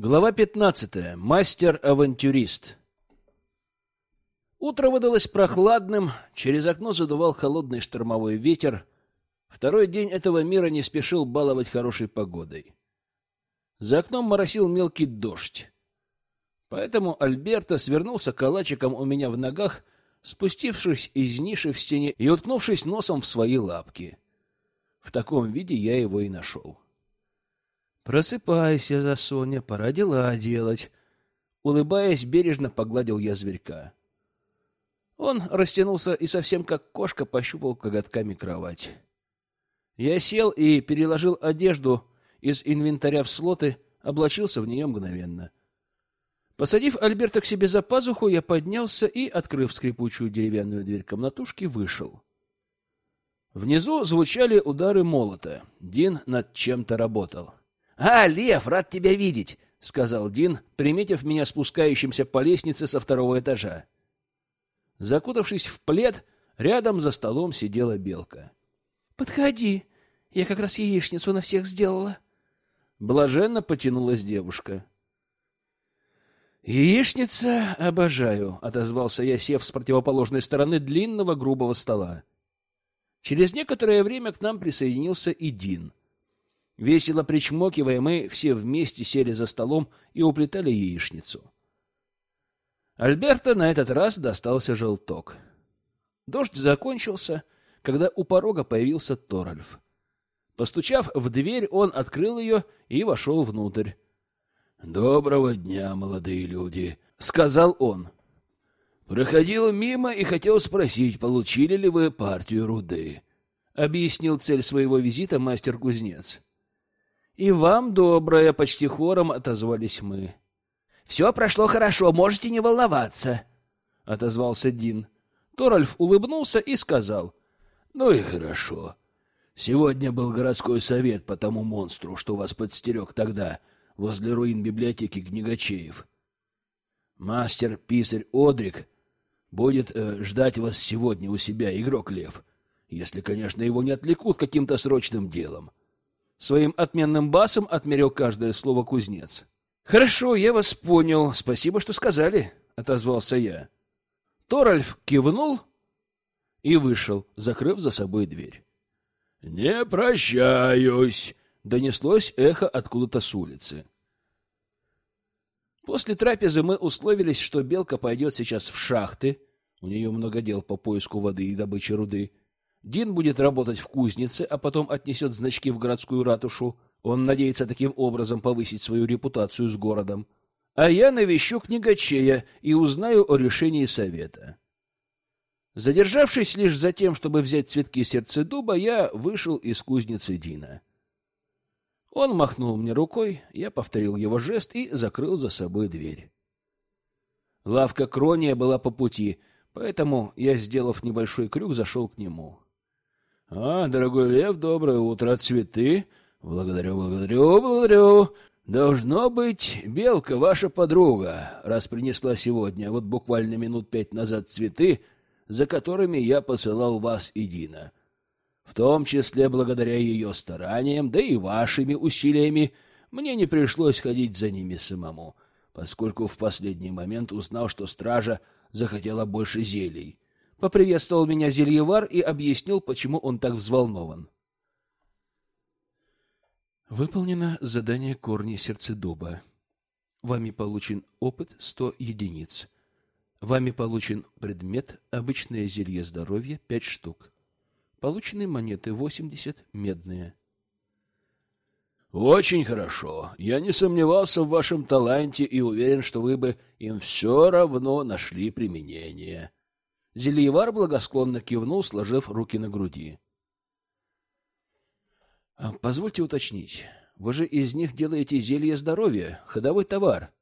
Глава 15. Мастер-авантюрист. Утро выдалось прохладным, через окно задувал холодный штормовой ветер. Второй день этого мира не спешил баловать хорошей погодой. За окном моросил мелкий дождь. Поэтому Альберто свернулся калачиком у меня в ногах, спустившись из ниши в стене и уткнувшись носом в свои лапки. В таком виде я его и нашел. Просыпайся, за Соня, пора дела делать. Улыбаясь, бережно погладил я зверька. Он растянулся и совсем как кошка пощупал коготками кровать. Я сел и переложил одежду из инвентаря в слоты, облачился в нее мгновенно. Посадив Альберта к себе за пазуху, я поднялся и, открыв скрипучую деревянную дверь комнатушки, вышел. Внизу звучали удары молота. Дин над чем-то работал. «А, Лев, рад тебя видеть!» — сказал Дин, приметив меня спускающимся по лестнице со второго этажа. Закутавшись в плед, рядом за столом сидела белка. «Подходи, я как раз яичницу на всех сделала». Блаженно потянулась девушка. «Яичница обожаю», — отозвался я, сев с противоположной стороны длинного грубого стола. Через некоторое время к нам присоединился и Дин. Весело причмокивая, мы все вместе сели за столом и уплетали яичницу. Альберто на этот раз достался желток. Дождь закончился, когда у порога появился Торальф. Постучав в дверь, он открыл ее и вошел внутрь. «Доброго дня, молодые люди», — сказал он. «Проходил мимо и хотел спросить, получили ли вы партию руды?» — объяснил цель своего визита мастер-кузнец. И вам доброе, почти хором отозвались мы. Все прошло хорошо, можете не волноваться, отозвался Дин. Торальф улыбнулся и сказал: "Ну и хорошо. Сегодня был городской совет по тому монстру, что вас подстерег тогда возле руин библиотеки книгачеев. Мастер Писарь Одрик будет э, ждать вас сегодня у себя, игрок Лев, если, конечно, его не отвлекут каким-то срочным делом. Своим отменным басом отмерил каждое слово кузнец. Хорошо, я вас понял. Спасибо, что сказали, отозвался я. Торальф кивнул и вышел, закрыв за собой дверь. Не прощаюсь, донеслось эхо откуда-то с улицы. После трапезы мы условились, что Белка пойдет сейчас в шахты. У нее много дел по поиску воды и добыче руды. Дин будет работать в кузнице, а потом отнесет значки в городскую ратушу. Он надеется таким образом повысить свою репутацию с городом. А я навещу книгачея и узнаю о решении совета. Задержавшись лишь за тем, чтобы взять цветки сердца дуба, я вышел из кузницы Дина. Он махнул мне рукой, я повторил его жест и закрыл за собой дверь. Лавка Крония была по пути, поэтому я, сделав небольшой крюк, зашел к нему. А, дорогой Лев, доброе утро. Цветы? Благодарю, благодарю, благодарю. Должно быть, Белка ваша подруга, раз принесла сегодня, вот буквально минут пять назад цветы, за которыми я посылал вас и Дина. В том числе благодаря ее стараниям, да и вашими усилиями, мне не пришлось ходить за ними самому, поскольку в последний момент узнал, что стража захотела больше зелий. Поприветствовал меня Зельевар и объяснил, почему он так взволнован. Выполнено задание корни сердцедуба. Вами получен опыт 100 единиц. Вами получен предмет обычное зелье здоровья 5 штук. Получены монеты 80 медные. Очень хорошо. Я не сомневался в вашем таланте и уверен, что вы бы им все равно нашли применение. Зельевар благосклонно кивнул, сложив руки на груди. А, позвольте уточнить. Вы же из них делаете зелье здоровья, ходовой товар.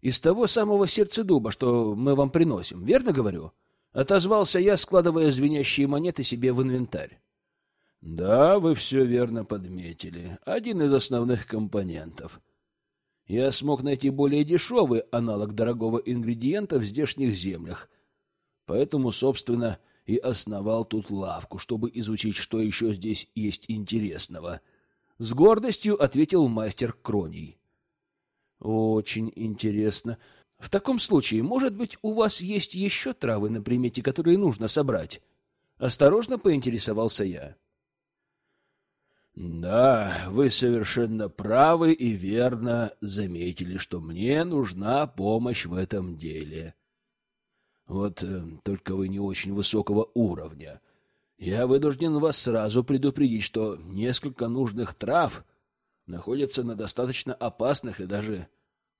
Из того самого сердца дуба, что мы вам приносим, верно говорю? Отозвался я, складывая звенящие монеты себе в инвентарь. Да, вы все верно подметили. Один из основных компонентов. Я смог найти более дешевый аналог дорогого ингредиента в здешних землях, Поэтому, собственно, и основал тут лавку, чтобы изучить, что еще здесь есть интересного. С гордостью ответил мастер Кроний. Очень интересно. В таком случае, может быть, у вас есть еще травы на примете, которые нужно собрать? Осторожно поинтересовался я. Да, вы совершенно правы и верно заметили, что мне нужна помощь в этом деле. Вот э, только вы не очень высокого уровня. Я вынужден вас сразу предупредить, что несколько нужных трав находятся на достаточно опасных и даже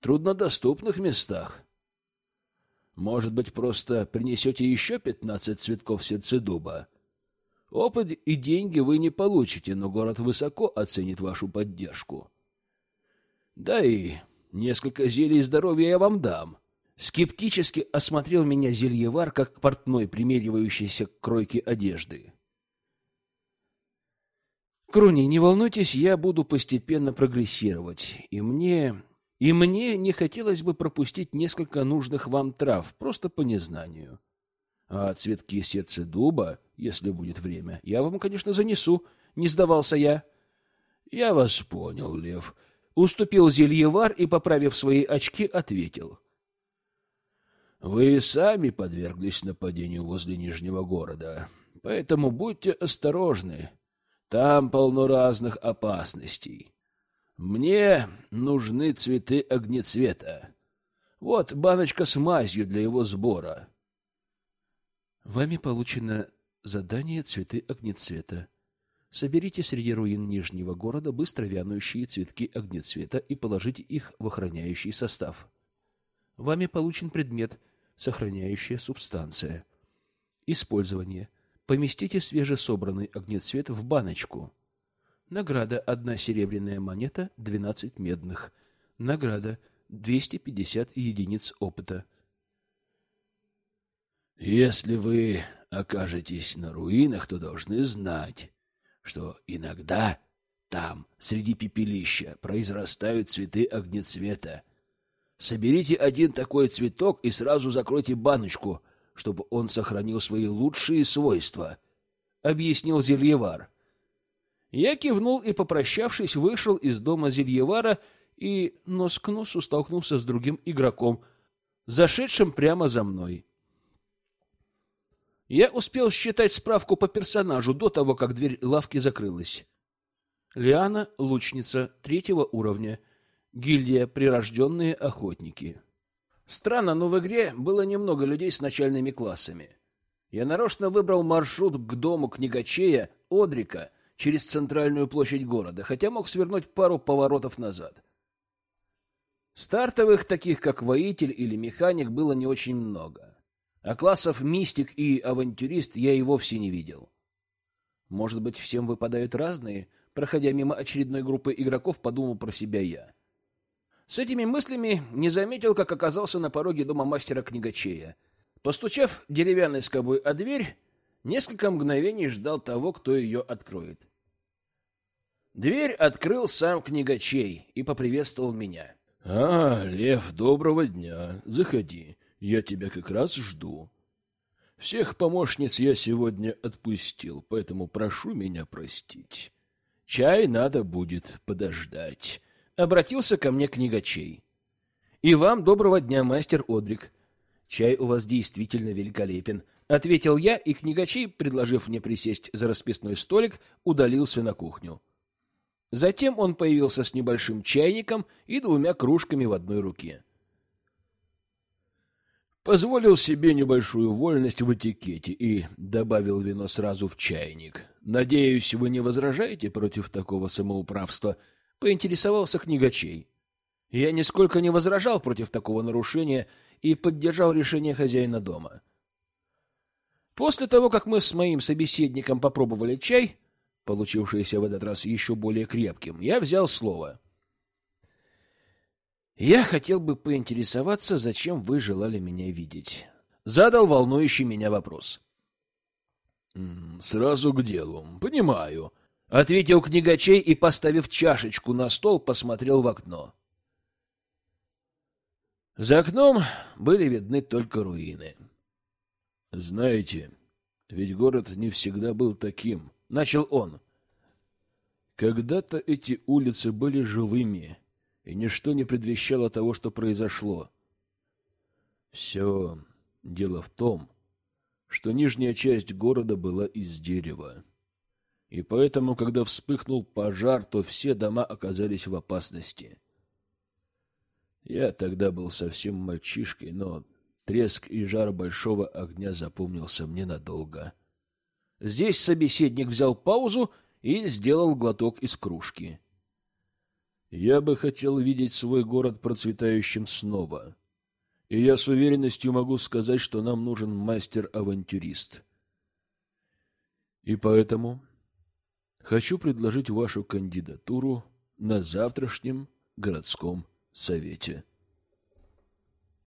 труднодоступных местах. Может быть, просто принесете еще пятнадцать цветков сердцедуба? Опыт и деньги вы не получите, но город высоко оценит вашу поддержку. Да и несколько зелий здоровья я вам дам. Скептически осмотрел меня зельевар, как портной, примеривающийся к кройке одежды. Круни, не волнуйтесь, я буду постепенно прогрессировать, и мне и мне не хотелось бы пропустить несколько нужных вам трав, просто по незнанию. А цветки сердца дуба, если будет время, я вам, конечно, занесу, не сдавался я. Я вас понял, Лев. Уступил зельевар и, поправив свои очки, ответил. Вы сами подверглись нападению возле Нижнего города, поэтому будьте осторожны. Там полно разных опасностей. Мне нужны цветы огнецвета. Вот баночка с мазью для его сбора. Вами получено задание цветы огнецвета. Соберите среди руин Нижнего города быстро вянущие цветки огнецвета и положите их в охраняющий состав. Вами получен предмет сохраняющая субстанция. Использование. Поместите свежесобранный огнецвет в баночку. Награда одна серебряная монета, двенадцать медных. Награда двести пятьдесят единиц опыта. Если вы окажетесь на руинах, то должны знать, что иногда там, среди пепелища, произрастают цветы огнецвета. Соберите один такой цветок и сразу закройте баночку, чтобы он сохранил свои лучшие свойства, — объяснил Зельевар. Я кивнул и, попрощавшись, вышел из дома Зельевара и нос к носу столкнулся с другим игроком, зашедшим прямо за мной. Я успел считать справку по персонажу до того, как дверь лавки закрылась. Лиана — лучница третьего уровня. Гильдия «Прирожденные охотники». Странно, но в игре было немного людей с начальными классами. Я нарочно выбрал маршрут к дому книгачея Одрика — через центральную площадь города, хотя мог свернуть пару поворотов назад. Стартовых, таких как воитель или механик, было не очень много. А классов мистик и авантюрист я и вовсе не видел. Может быть, всем выпадают разные? Проходя мимо очередной группы игроков, подумал про себя я. С этими мыслями не заметил, как оказался на пороге дома мастера-книгачея. Постучав деревянной скобой о дверь, несколько мгновений ждал того, кто ее откроет. Дверь открыл сам книгачей и поприветствовал меня. — А, Лев, доброго дня. Заходи. Я тебя как раз жду. Всех помощниц я сегодня отпустил, поэтому прошу меня простить. Чай надо будет подождать. Обратился ко мне книгачей. — И вам доброго дня, мастер Одрик. Чай у вас действительно великолепен. — ответил я, и книгачей, предложив мне присесть за расписной столик, удалился на кухню. Затем он появился с небольшим чайником и двумя кружками в одной руке. Позволил себе небольшую вольность в этикете и добавил вино сразу в чайник. Надеюсь, вы не возражаете против такого самоуправства? Поинтересовался книгачей. Я нисколько не возражал против такого нарушения и поддержал решение хозяина дома. После того, как мы с моим собеседником попробовали чай, получившееся в этот раз еще более крепким, я взял слово. Я хотел бы поинтересоваться, зачем вы желали меня видеть. Задал волнующий меня вопрос. Сразу к делу. Понимаю, ответил книгачей и, поставив чашечку на стол, посмотрел в окно. За окном были видны только руины. Знаете, ведь город не всегда был таким, начал он. Когда-то эти улицы были живыми, и ничто не предвещало того, что произошло. Все дело в том, что нижняя часть города была из дерева. И поэтому, когда вспыхнул пожар, то все дома оказались в опасности. Я тогда был совсем мальчишкой, но треск и жар большого огня запомнился мне надолго. Здесь собеседник взял паузу и сделал глоток из кружки. Я бы хотел видеть свой город процветающим снова. И я с уверенностью могу сказать, что нам нужен мастер-авантюрист. И поэтому хочу предложить вашу кандидатуру на завтрашнем городском совете.